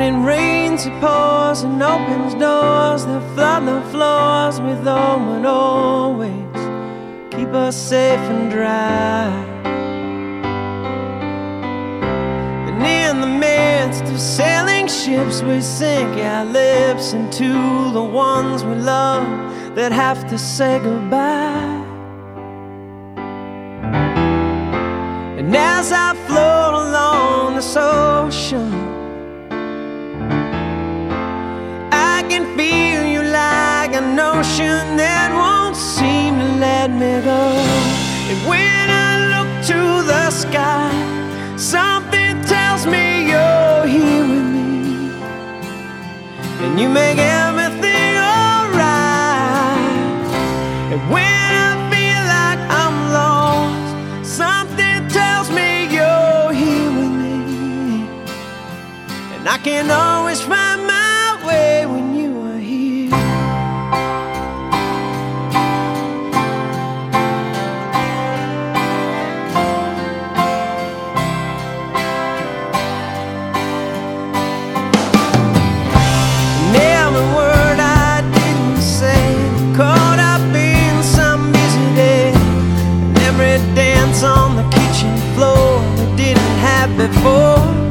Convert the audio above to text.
it rains, it pours and opens doors that flood the floors with all and always keep us safe and dry. And in the midst of sailing ships, we sink our lips into the ones we love that have to say goodbye. And as I float along this ocean, can feel you like an ocean that won't seem to let me go. And when I look to the sky, something tells me you're here with me, and you make everything alright. And when I feel like I'm lost, something tells me you're here with me, and I can on the kitchen floor we didn't have before.